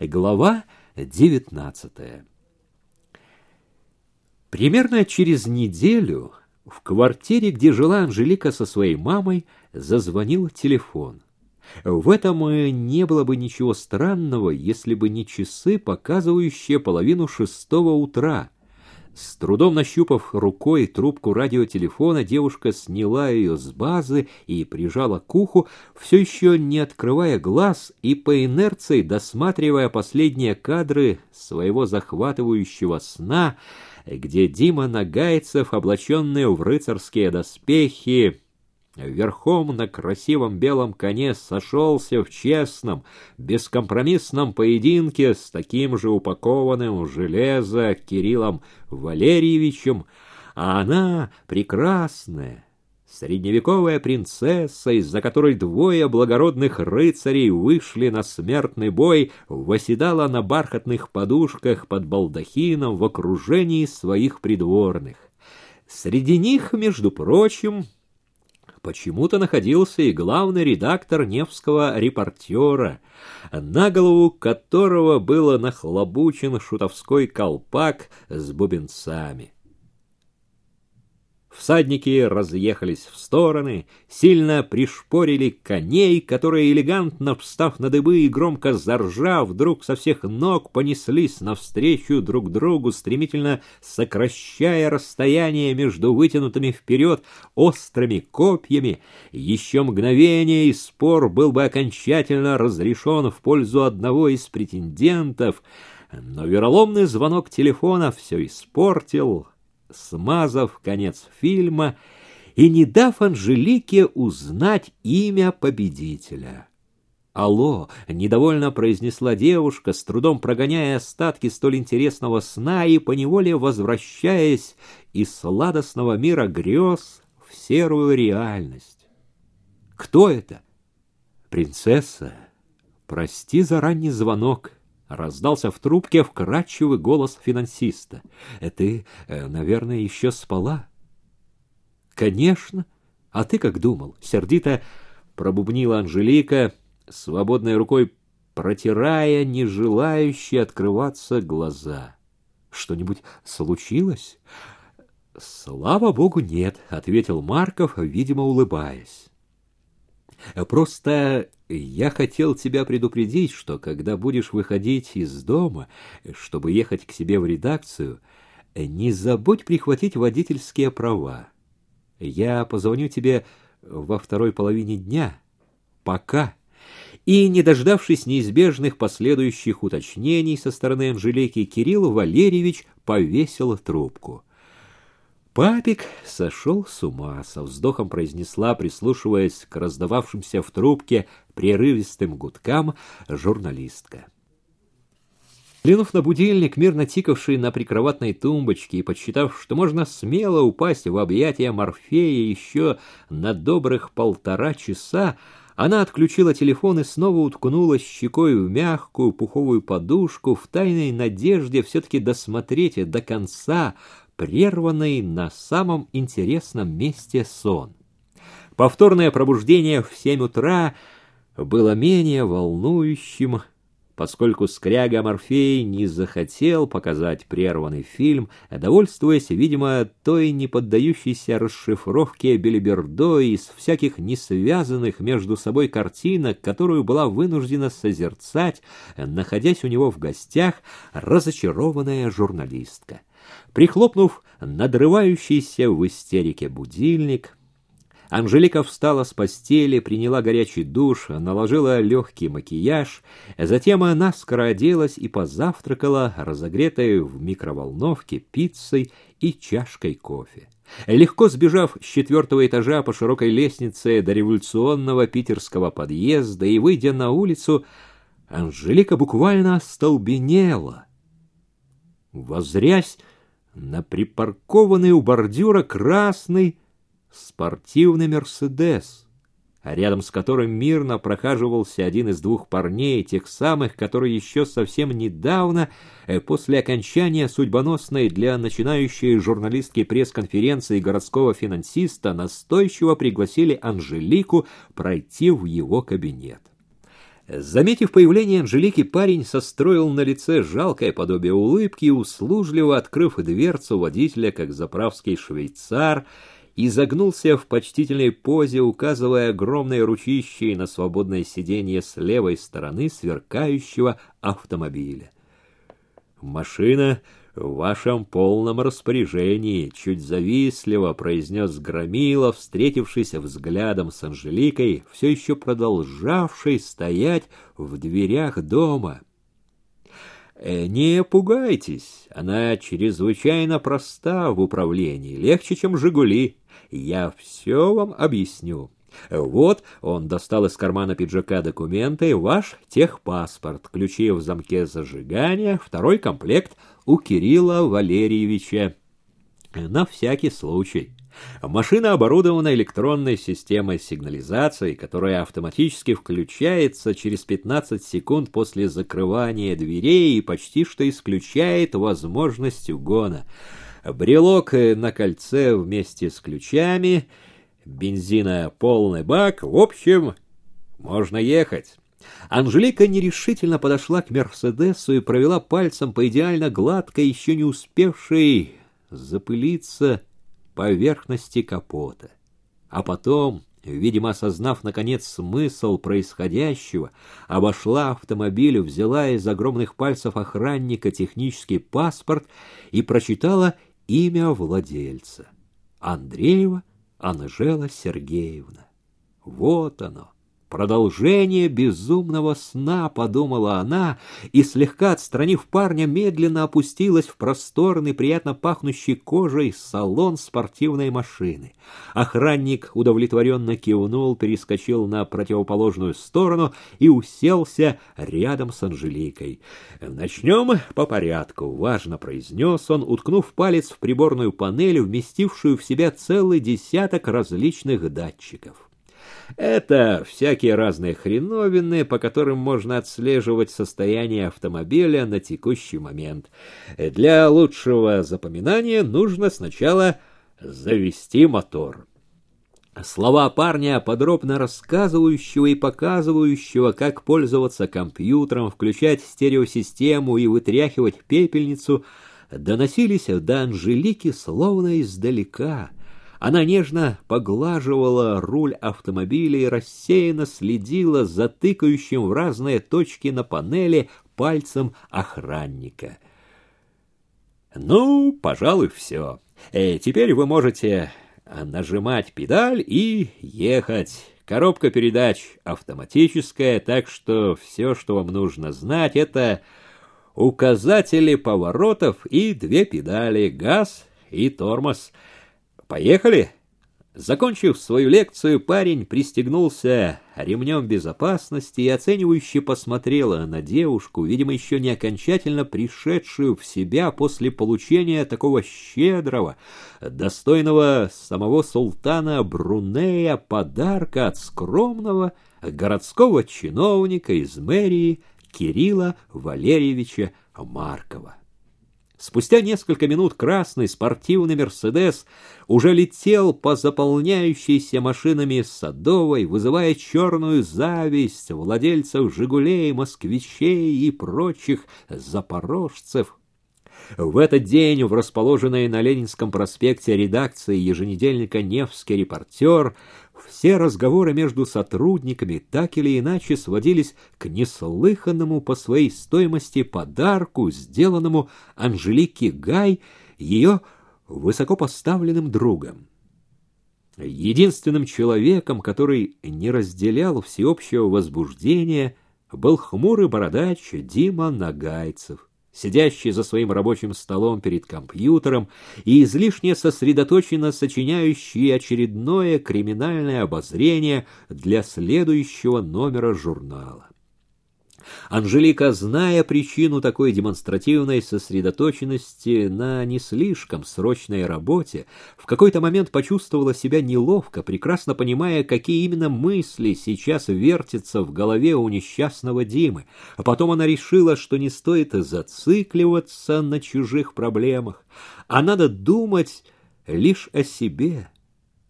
Глава девятнадцатая. Примерно через неделю в квартире, где жила Анжелика со своей мамой, зазвонил телефон. В этом не было бы ничего странного, если бы не часы, показывающие половину шестого утра. С трудом нащупав рукой трубку радиотелефона, девушка сняла ее с базы и прижала к уху, все еще не открывая глаз и по инерции досматривая последние кадры своего захватывающего сна, где Дима Нагайцев, облаченный в рыцарские доспехи, верхом на красивом белом коне сошелся в честном, бескомпромиссном поединке с таким же упакованным в железо Кириллом Валерьевичем, а она прекрасная, средневековая принцесса, из-за которой двое благородных рыцарей вышли на смертный бой, восседала на бархатных подушках под балдахином в окружении своих придворных. Среди них, между прочим, почему-то находился и главный редактор Невского репортера, на голову которого было нахлобучен шутовской колпак с бубенцами. Всадники разъехались в стороны, сильно пришпорили коней, которые, элегантно встав на дыбы и громко заржав, вдруг со всех ног понеслись навстречу друг другу, стремительно сокращая расстояние между вытянутыми вперед острыми копьями. Еще мгновение, и спор был бы окончательно разрешен в пользу одного из претендентов, но вероломный звонок телефона все испортил, смазав конец фильма и не дав Анжелике узнать имя победителя. «Алло!» — недовольно произнесла девушка, с трудом прогоняя остатки столь интересного сна и поневоле возвращаясь из сладостного мира грез в серую реальность. «Кто это?» «Принцесса, прости за ранний звонок». Раздался в трубке вкрадчивый голос финансиста. «Э, «Ты, э, наверное, еще спала?» «Конечно. А ты как думал?» Сердито пробубнила Анжелика, свободной рукой протирая не желающие открываться глаза. «Что-нибудь случилось?» «Слава богу, нет», — ответил Марков, видимо, улыбаясь. Просто я хотел тебя предупредить, что когда будешь выходить из дома, чтобы ехать к себе в редакцию, не забудь прихватить водительские права. Я позвоню тебе во второй половине дня. Пока. И, не дождавшись неизбежных последующих уточнений со стороны Анжелики, Кирилл Валерьевич повесил трубку. Папик сошел с ума, со вздохом произнесла, прислушиваясь к раздававшимся в трубке прерывистым гудкам, журналистка. Глянув на будильник, мирно тикавший на прикроватной тумбочке, и подсчитав, что можно смело упасть в объятия Морфея еще на добрых полтора часа, она отключила телефон и снова уткнулась щекой в мягкую пуховую подушку в тайной надежде все-таки досмотреть до конца прерванный на самом интересном месте сон. Повторное пробуждение в семь утра было менее волнующим, поскольку скряга Морфей не захотел показать прерванный фильм, довольствуясь, видимо, той неподдающейся расшифровке белибердо из всяких несвязанных между собой картинок, которую была вынуждена созерцать, находясь у него в гостях, разочарованная журналистка. Прихлопнув надрывающийся в истерике будильник, Анжелика встала с постели, приняла горячий душ, наложила легкий макияж, затем она наскоро оделась и позавтракала, разогретой в микроволновке пиццей и чашкой кофе. Легко сбежав с четвертого этажа по широкой лестнице до революционного питерского подъезда и выйдя на улицу, Анжелика буквально остолбенела. Возрясь на припаркованный у бордюра красный спортивный «Мерседес», рядом с которым мирно прохаживался один из двух парней, тех самых, которые еще совсем недавно, э, после окончания судьбоносной для начинающей журналистки пресс-конференции городского финансиста, настойчиво пригласили Анжелику пройти в его кабинет. Заметив появление Анжелики, парень состроил на лице жалкое подобие улыбки и, услужливо открыв дверцу водителя, как заправский швейцар, изогнулся в почтительной позе, указывая огромные ручищей на свободное сиденье с левой стороны сверкающего автомобиля. «Машина в вашем полном распоряжении», — чуть завистливо произнес Громила, встретившись взглядом с Анжеликой, все еще продолжавшей стоять в дверях дома. Э, «Не пугайтесь, она чрезвычайно проста в управлении, легче, чем «Жигули». Я все вам объясню. Вот, он достал из кармана пиджака документы, ваш техпаспорт, ключи в замке зажигания, второй комплект у Кирилла Валерьевича. На всякий случай. Машина оборудована электронной системой сигнализации, которая автоматически включается через 15 секунд после закрывания дверей и почти что исключает возможность угона. Брелок на кольце вместе с ключами — бензина полный бак, в общем, можно ехать. Анжелика нерешительно подошла к Мерседесу и провела пальцем по идеально гладкой, еще не успевшей запылиться поверхности капота. А потом, видимо, осознав наконец смысл происходящего, обошла автомобиль, взяла из огромных пальцев охранника технический паспорт и прочитала имя владельца. Андреева Анжела Сергеевна. Вот оно, продолжение безумного сна, подумала она, и, слегка отстранив парня, медленно опустилась в просторный, приятно пахнущий кожей салон спортивной машины. Охранник удовлетворенно кивнул, перескочил на противоположную сторону и уселся рядом с Анжеликой. «Начнем по порядку», — важно произнес он, уткнув палец в приборную панель, вместившую в себя целый десяток различных датчиков. Это всякие разные хреновины, по которым можно отслеживать состояние автомобиля на текущий момент. Для лучшего запоминания нужно сначала завести мотор. Слова парня, подробно рассказывающего и показывающего, как пользоваться компьютером, включать стереосистему и вытряхивать пепельницу, доносились до Анжелики словно издалека — она нежно поглаживала руль автомобиля и рассеянно следила за тыкающим в разные точки на панели пальцем охранника. «Ну, пожалуй, все. Э, теперь вы можете нажимать педаль и ехать. Коробка передач автоматическая, так что все, что вам нужно знать, это указатели поворотов и две педали, газ и тормоз — Поехали? Закончив свою лекцию, парень пристегнулся ремнем безопасности и оценивающе посмотрела на девушку, видимо, еще не окончательно пришедшую в себя после получения такого щедрого, достойного самого султана Брунея подарка от скромного городского чиновника из мэрии Кирилла Валерьевича Маркова. Спустя несколько минут красный спортивный «Мерседес» уже летел по заполняющейся машинами Садовой, вызывая черную зависть владельцев «Жигулей», «Москвичей» и прочих запорожцев. В этот день в расположенной на Ленинском проспекте редакции еженедельника «Невский репортер» все разговоры между сотрудниками так или иначе сводились к неслыханному по своей стоимости подарку, сделанному Анжелике Гай ее высокопоставленным другом. Единственным человеком, который не разделял всеобщего возбуждения, был хмурый бородач Дима Нагайцев сидящий за своим рабочим столом перед компьютером и излишне сосредоточенно сочиняющий очередное криминальное обозрение для следующего номера журнала. Анжелика, зная причину такой демонстративной сосредоточенности на не слишком срочной работе, в какой-то момент почувствовала себя неловко, прекрасно понимая, какие именно мысли сейчас вертятся в голове у несчастного Димы. А потом она решила, что не стоит зацикливаться на чужих проблемах, а надо думать лишь о себе.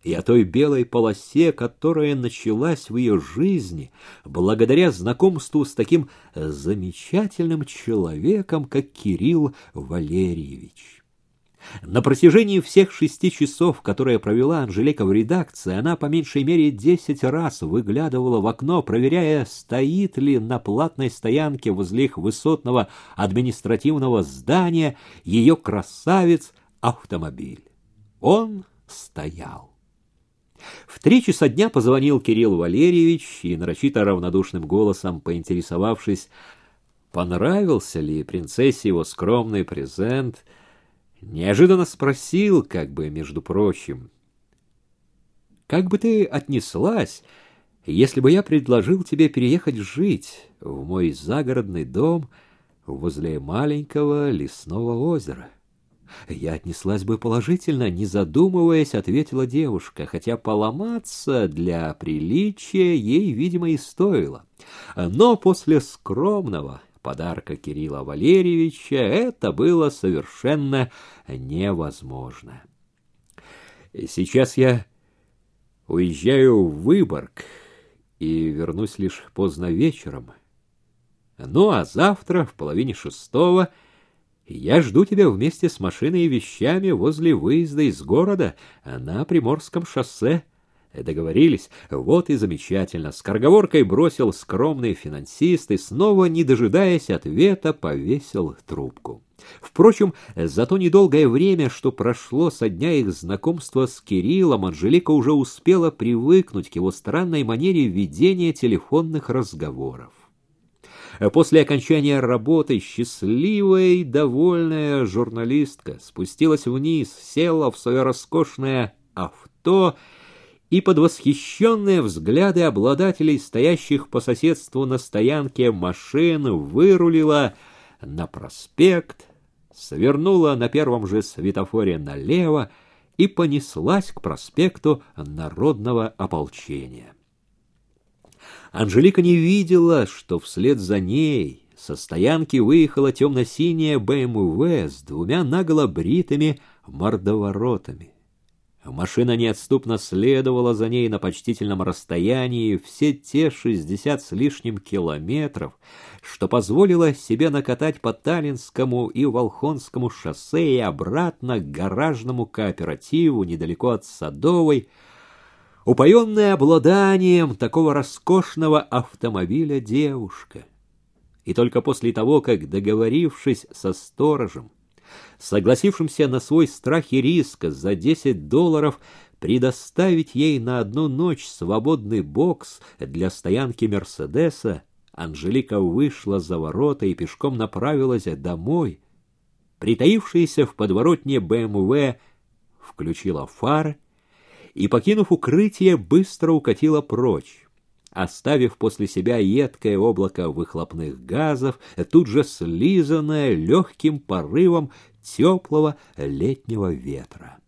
И о той белой полосе, которая началась в ее жизни благодаря знакомству с таким замечательным человеком, как Кирилл Валерьевич. На протяжении всех шести часов, которые провела Анжелика в редакции, она по меньшей мере десять раз выглядывала в окно, проверяя, стоит ли на платной стоянке возле их высотного административного здания ее красавец-автомобиль. Он стоял. В три часа дня позвонил Кирилл Валерьевич и, нарочито равнодушным голосом поинтересовавшись, понравился ли принцессе его скромный презент, неожиданно спросил, как бы, между прочим, «Как бы ты отнеслась, если бы я предложил тебе переехать жить в мой загородный дом возле маленького лесного озера?» Я отнеслась бы положительно, не задумываясь, ответила девушка, хотя поломаться для приличия ей, видимо, и стоило. Но после скромного подарка Кирилла Валерьевича это было совершенно невозможно. Сейчас я уезжаю в Выборг и вернусь лишь поздно вечером. Ну а завтра в половине шестого — я жду тебя вместе с машиной и вещами возле выезда из города на Приморском шоссе. Договорились? Вот и замечательно. С корговоркой бросил скромный финансист и снова, не дожидаясь ответа, повесил трубку. Впрочем, за то недолгое время, что прошло со дня их знакомства с Кириллом, Анжелика уже успела привыкнуть к его странной манере ведения телефонных разговоров. После окончания работы счастливая и довольная журналистка спустилась вниз, села в свое роскошное авто и под восхищенные взгляды обладателей, стоящих по соседству на стоянке машин, вырулила на проспект, свернула на первом же светофоре налево и понеслась к проспекту Народного ополчения. Анжелика не видела, что вслед за ней со стоянки выехала темно-синяя БМВ с двумя наголо бритыми мордоворотами. Машина неотступно следовала за ней на почтительном расстоянии все те шестьдесят с лишним километров, что позволило себе накатать по Таллинскому и Волхонскому шоссе и обратно к гаражному кооперативу недалеко от Садовой, упоенная обладанием такого роскошного автомобиля девушка. И только после того, как, договорившись со сторожем, согласившимся на свой страх и риск за десять долларов предоставить ей на одну ночь свободный бокс для стоянки Мерседеса, Анжелика вышла за ворота и пешком направилась домой. Притаившаяся в подворотне БМВ включила фары, и, покинув укрытие, быстро укатила прочь, оставив после себя едкое облако выхлопных газов, тут же слизанное легким порывом теплого летнего ветра.